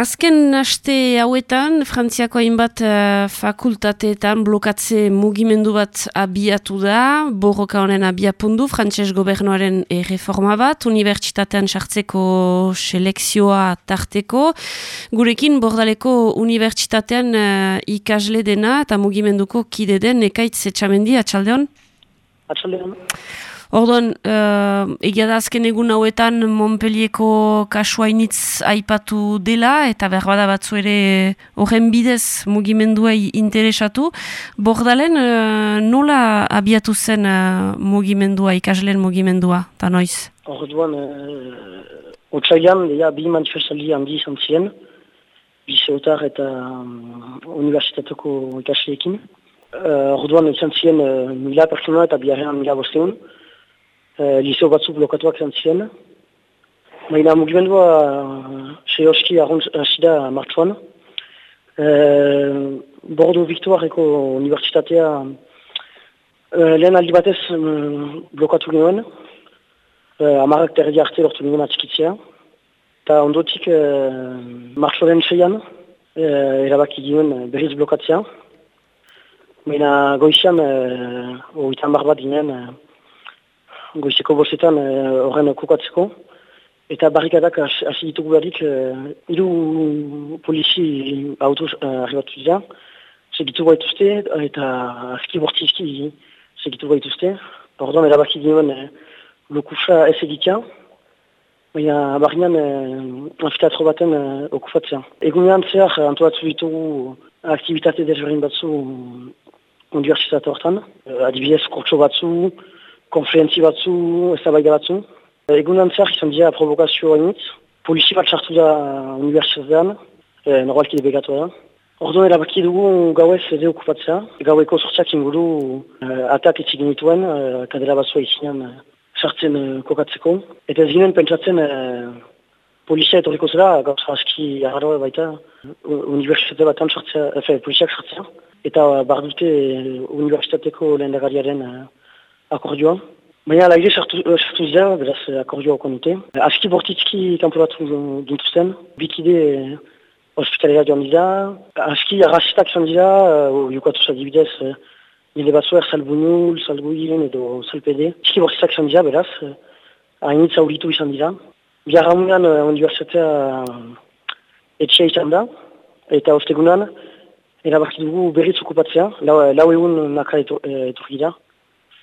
Azken aste hauetan, Frantziako hainbat uh, fakultateetan blokatze mugimendu bat abiatu da, borroka honen abiapundu, frantses gobernuaren reforma bat, unibertsitatean sartzeko selekzioa tarteko, gurekin bordaleko unibertsitatean uh, ikasle dena eta mugimenduko kide den, ekaitz etxamendi, atxaldeon? Atxaldeon. Orduan, uh, egia da azken egun hauetan Montpellieko kasuainitz aipatu dela, eta berbada batzu ere horren bidez mugimenduei interesatu. Bordalen, uh, nola abiatu zen uh, mugimendua, ikasleen mugimendua, eta noiz? Orduan, uh, otxailan, ja, bi manifestaldi handi izan ziren, bi zeutar eta um, universitateko ikasleekin. Uh, orduan, izan ziren uh, mila pertsona eta biharrean mila bosteun e, liceo batzuk blokatuak zan ziren. Baina mugimendua se oski hasi da martxuan. E, Bordo Victoireko Unibertsitatea e, lehen aldi batez blokatu genuen. E, Amarak terdi arte lortu genuen atxikitzea. Eta ondotik e, martxoaren seian e, erabaki genuen berriz blokatzea. Baina goizian, e, oitan barbat ginen, goizeko bostetan eh, horren uh, kokatzeko. Eta barrikadak hasi ditugu beharik, uh, iru polizi autoz uh, arribatu dira, segitu gaituzte, eta azki bortizki segitu gaituzte. Orduan, erabaki ginen uh, lokusa ez egitea, baina barrian uh, amfiteatro baten uh, okupatzea. Egunean zehar antoatzu ditugu aktivitate desberdin batzu universitate hortan, uh, adibidez kurtso batzu, konferentzi batzu, ez da baida batzu. Egun antzak izan dira provokazio hainitz. Polizi bat sartu da universitatean, e, normalki begatu da. Orduan erabaki dugu gauez ere okupatzea. Gaueko sortziak inguru e, atak etxik genituen, e, kadera batzua izinean e, sartzen e, kokatzeko. Eta ez ginen pentsatzen e, polizia etorriko zela, gauza aski agarroa baita, universitate batan sartzea, efe, poliziak sartzea. Eta bardute universitateko lehen dagariaren akordioa. Baina ala ere sartu dira, beraz akordioa okon dute. Azki bortitzki kanporatu dintuzten, bikide hospitalera joan dira. Zan dira, uh, zadibidez, uh, nire batzuer salbunul, salbuien edo salpede. Azki bortitzak dira, beraz, uh, hainitz auritu izan dira. Uh, uh, izan da, eta ostegunan, dugu berriz okupatzea, lau, lau egun naka etorri.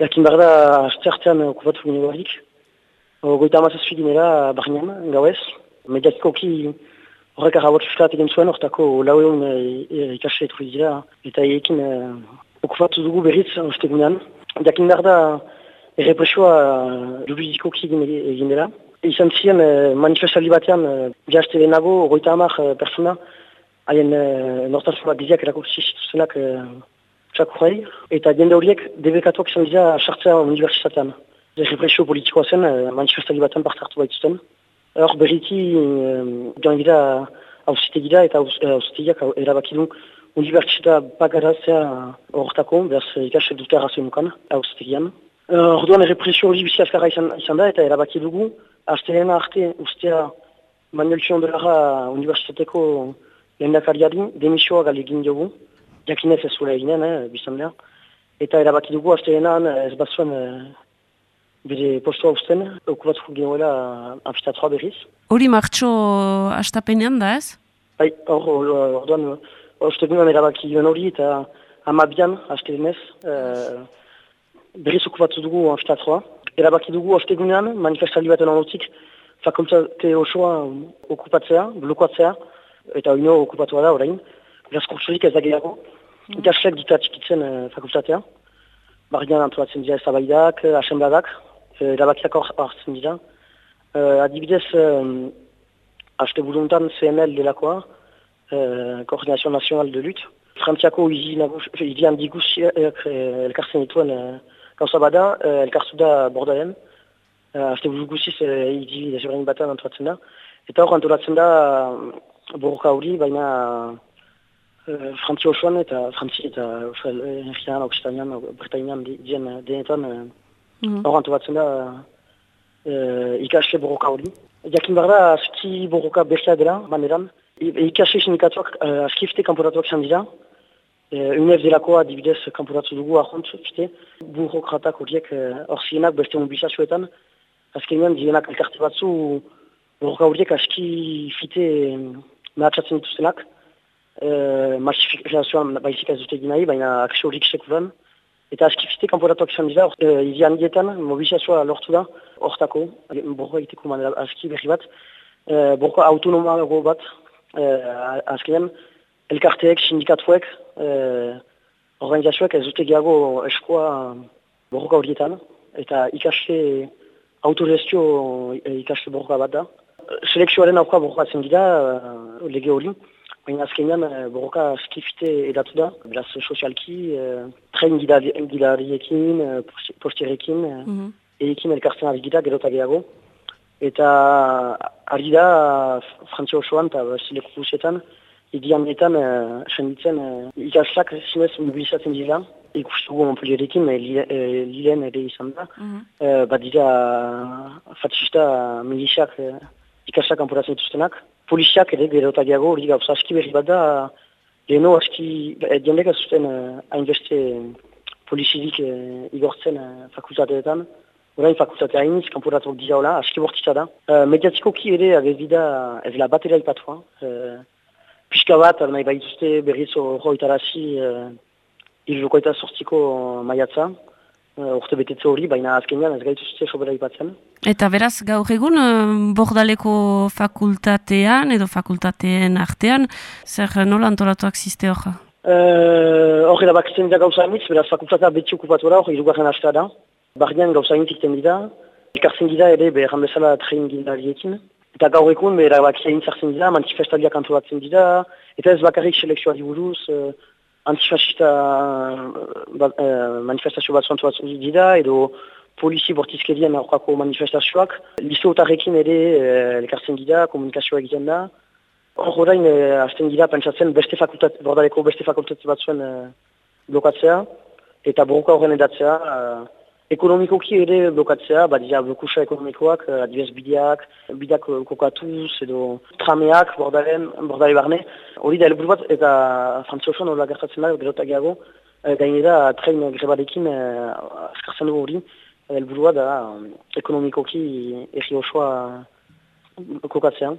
Jakin behar da, azte okupatu gine barik. Goita amazazpi dinera, barnean, gauez. Mediatiko ki horrek arrabot fisklat egin zuen, horretako lau egun e, e, ikasle etorri dira. Eta ekin e, okupatu dugu berriz, uste gunean. Jakin behar da, errepresioa juridiko ki egin dela. Izan ziren, manifestaldi batean, jazte denago, goita amaz persona, haien nortazua biziak erakurtsi zituzenak txakurrei, eta jende horiek debekatuak izan dira sartzea universitatean. Represio politikoa zen, eh, manifestali baten part hartu baitzuten. Hor berriki eh, joan gira hausitegira eta hausitegiak eh, erabakidu universitatea bagarazea horretako, behaz ikasek dute arrazoen nukan, hausitegian. Orduan represio hori bizi azkarra izan, izan da eta erabaki dugu, aztelena arte ustea Manuel Txiondolara universitateko lehendakariari demisioa galegin dugu jakinez ez zure eginen, eh, bizan behar. Eta erabaki dugu, azte genan, eh, ez bat zuen eh, bide postua usten, okupatu genuela amfitatroa berriz. Hori martxo astapenean da ez? Bai, hor, orduan, uste genan erabaki guen hori eta amabian, azte genez, eh, berriz okupatu dugu amfitatroa. Erabaki dugu, azte genan, manifestali baten anotik, fakultate osoa okupatzea, blokuatzea, eta oino okupatua da orain. Beraz kurtsurik ez da gehiago. Mm. Ikaslek ditu atxikitzen uh, fakultatea. Barrian antolatzen dira ezabaidak, uh, asembladak, uh, erabakiak hartzen dira. Uh, adibidez, uh, haste buruntan CNL delakoa, uh, Koordinazio Nazional de Lut. Frantziako izi handi guziak elkartzen dituen uh, gauza bada, uh, elkartu da bordaren. Uh, haste buru guziz uh, izi desberdin batan antolatzen da. Eta hor antolatzen da uh, borroka hori, baina... Uh, Frantzi osoan eta Frantzi eta Euskal Herrian, Oksitanean, Britainian dien denetan hor mm -hmm. batzen da uh, ikasle borroka hori. Jakin behar da, zutzi borroka berkia dela, maneran, Ikasle sindikatuak uh, askifte kanporatuak izan dira. Uh, UNEF delakoa dibidez kanporatu dugu ahont, fite. Burokratak horiek hor uh, beste mobilizazioetan. Azkenean, dienak elkarte batzu, burroka horiek aski fite mehatxatzen dituztenak. Uh, Marsifikazioan baizik ez dute ginai, baina aksio horik sekuran. Eta askifite kanporatuak izan dira, uh, izian dietan mobilizazioa lortu da, hortako, burroka egiteko manera aski berri bat. Uh, burroka autonomago bat, uh, azkenean, elkarteek, sindikatuek, uh, organizazioek ez dute gehiago eskoa borroka horietan, eta ikasle autogestio ikasle borroka bat da. Selekzioaren auka borrokatzen dira, uh, lege hori, baina azkenean uh, borroka skifte edatu da, beraz sozialki, uh, tren gidariekin, uh, postierekin, uh, mm -hmm. ekin elkartzen ari gira, gerota gehiago. Eta ari da, frantzio osoan eta zileko guzetan, idianetan uh, senditzen uh, ikaslak zinez mobilizatzen dira. Ikustugu Montpellierekin, uh, lilen ere izan da. Mm -hmm. uh, bat dira fatxista milisiak uh, ikaslak anporatzen dituztenak. Poliziak ere gero eta gehiago hori gauza aski berri bat da. Leheno aski, diendek azuten uh, hainbeste polizidik uh, igortzen uh, fakultateetan. Horain fakultate hainiz, kanporatuak dira hola, aski bortitza da. Uh, mediatikoki ere, agez dida, ez la batera ipatua. Uh, Piska bat, nahi baituzte berriz hori itarazi, uh, iluzoko eta sortziko maiatza. Uh, urte betetze hori, baina azkenean ez gaituzte sobera ipatzen. Eta beraz, gaur egun, bordaleko fakultatean edo fakultateen artean, zer nola antolatuak ziste hori? Horre da bakitzen dira gauza emitz, beraz fakultatea beti okupatu da, hori irugarren aska da. Barnean gauza intikten dira, ikartzen dira ere behan bezala tren gindariekin. Eta gaur ekun, behar bakia intzartzen dira, manifestaliak antolatzen dira, eta ez bakarrik selekzioari buruz, uh, antifascista uh, uh, manifestazio bat antolatzen dira, edo polizi bortizkerien aurkako manifestazioak. Listo otarrekin ere uh, elkartzen dira, komunikazioa egiten da. Hor horrein, uh, azten dira, pentsatzen beste fakultat, bordaleko beste fakultate bat zuen uh, blokatzea, eta boruka horren edatzea, Ekonomikoki ere blokatzea, badia blokusa ekonomikoak, uh, adibes bideak, bideak kokatuz edo trameak, bordaren, bordare barne. Hori da helburu bat eta frantziosuan hori gertatzen da, gero eta gehiago, uh, gainera train grebarekin askartzen dugu hori, helburua da um, ekonomikoki erri osoa kokatzea.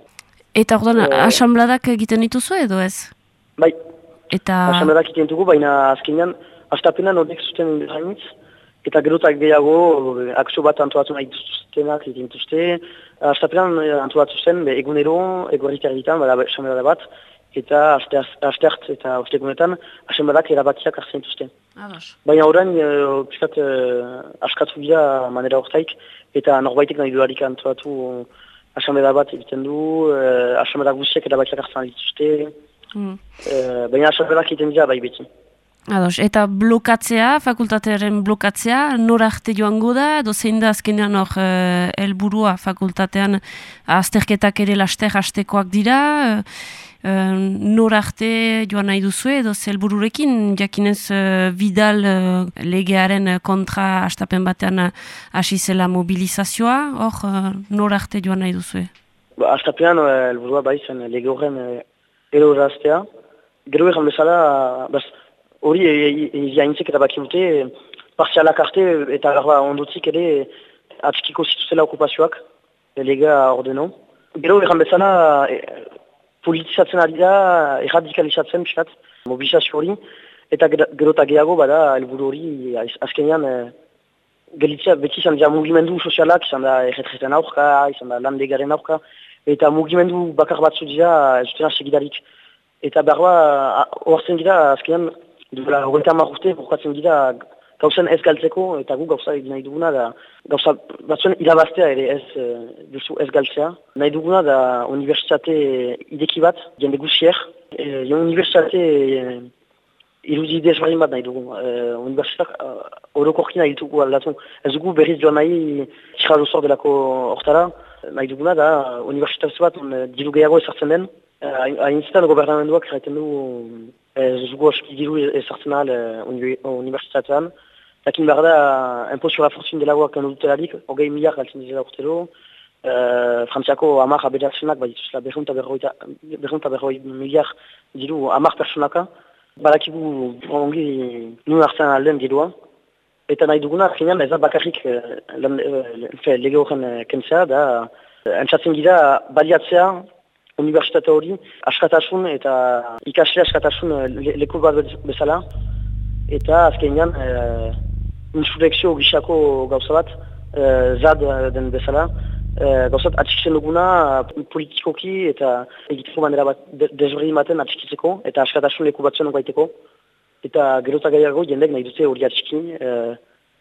Eta orduan, uh, asambladak egiten dituzu edo ez? Bai, eta... asambladak egiten dugu, baina azkenean, astapenan horiek zuten hainitz, Eta gerotak gehiago, akzio bat antolatu nahi duztenak egin duzte. Aztapean antolatu zen, be, egunero, egorik erditan, bada esamela bat, eta astert eta ostegunetan, asemadak erabakiak hartzen duzte. Baina horren, e, piskat, e, askatu dira manera horretaik, eta norbaitek nahi duarik antolatu asamela bat egiten du, e, asamela guziak erabakiak hartzen dituzte. Mm. Baina asamadak egiten dira bai beti. Ados, eta blokatzea, fakultatearen blokatzea, nor arte joango da, edo zein da azkenean hor uh, elburua fakultatean azterketak ere laster hastekoak dira, uh, nor arte joan nahi duzu edo zelbururekin, jakinez uh, Vidal uh, legearen kontra astapen batean hasi zela mobilizazioa, hor uh, nor arte joan nahi duzu? Ba, astapean elburua bai zen lege horren uh, eroraztea, gero egan bezala, bas, hori jaintzek eta baki dute, parzialak arte eta garba ondotik ere atxikiko zituzela okupazioak, lega ordeno. Gero erran bezala e, politizatzen ari da, erradikalizatzen piskat, mobilizazio hori, eta gero eta gehiago bada helburu hori azkenean e, gelitzea beti izan dira mugimendu sozialak, izan da erretreten aurka, izan da landegaren aurka, eta mugimendu bakar batzu dira ez dutena segidarik. Eta berroa, oartzen dira azkenean duela hogeita urte bukatzen dira gauzen ez galtzeko eta gu gauza nahi duguna da gauza batzuen irabaztea ere ez uh, duzu ez galtzea. Nahi duguna da universitate ideki bat, jende guzier. E, universitate e, iruzi desberdin bat nahi dugu. E, universitateak uh, orokorki nahi dugu aldatu. Ez dugu berriz joan nahi txarra duzor delako hortara. Nahi duguna da universitate bat on, diru gehiago ezartzen den. Hain zitan gobernamenduak erraiten du ez dugu aski diru ezartzen ahal universitatean. Lakin behar da, sur la fortune delagoak dutelarik, hogei miliar galtzen dizela urtero, Uh, Frantziako amak aberatzenak, bai dituzela berrunta berroi miliar diru amak personaka. Barakigu ongi nuen hartzen alden dirua. Eta nahi duguna, finean ez da bakarrik uh, lege horren kentzea, da entzatzen gira baliatzea universitate hori askatasun eta ikasle askatasun le, leku bat bezala. Eta azkenean uh, insurrekzio gisako gauza bat, uh, zad den bezala, Eh, gauzat atxikitzen duguna politikoki eta egiteko manera bat desberdin baten atxikitzeko eta askatasun leku batzuen baiteko eta gerota gaiago jendek nahi dute hori atxikin eh,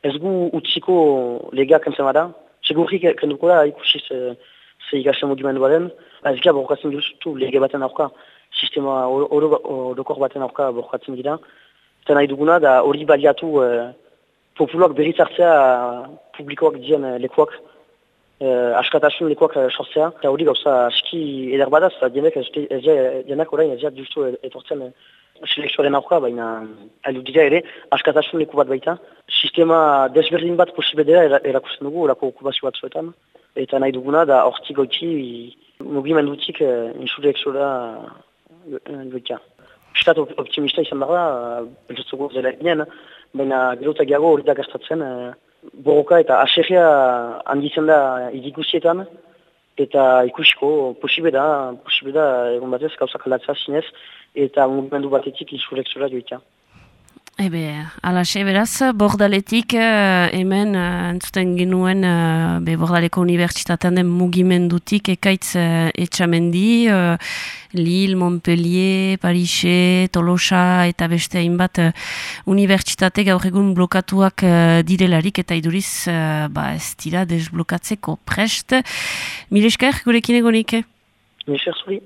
ez gu utziko legeak entzen bada. Segurrik kenduko da ikusiz eh, ze ikasen mugimendu baden ez gira borrokatzen duzutu lege baten aurka sistema orokor baten aurka borrokatzen gira eta nahi duguna da hori baliatu eh, populuak berritzartzea publikoak dien eh, lekuak uh, askatasun lekuak sortzea, eta hori gauza aski eder badaz, dienak, dienak orain ez justu etortzen uh, selekzioaren aurka, baina aldu dira ere, askatasun leku bat baita. Sistema desberdin bat posibe dira erakusten dugu, orako okupazio bat zuetan. Eta nahi duguna da hortik goiti mugimendutik uh, insurrekzioa uh, goitia. Pistat optimista izan da, beltzatzuko zela eginen, baina gero eta gehiago hori da gastatzen, borroka eta aserria handitzen da idikusietan, eta ikusiko posibe da, posibe da egon batez gauzak alatzea zinez, eta mugimendu batetik insurrekzioa joitea. Ebe, alaxe beraz, bordaletik uh, hemen uh, entzuten genuen be bordaleko unibertsitatean den mugimendutik ekaitz etxamendi, Lille, Montpellier, Parise, Tolosa eta beste hainbat unibertsitate gaur egun blokatuak direlarik eta iduriz ba, ez dira desblokatzeko prest. Milesker, gurekin egonik? Zuri.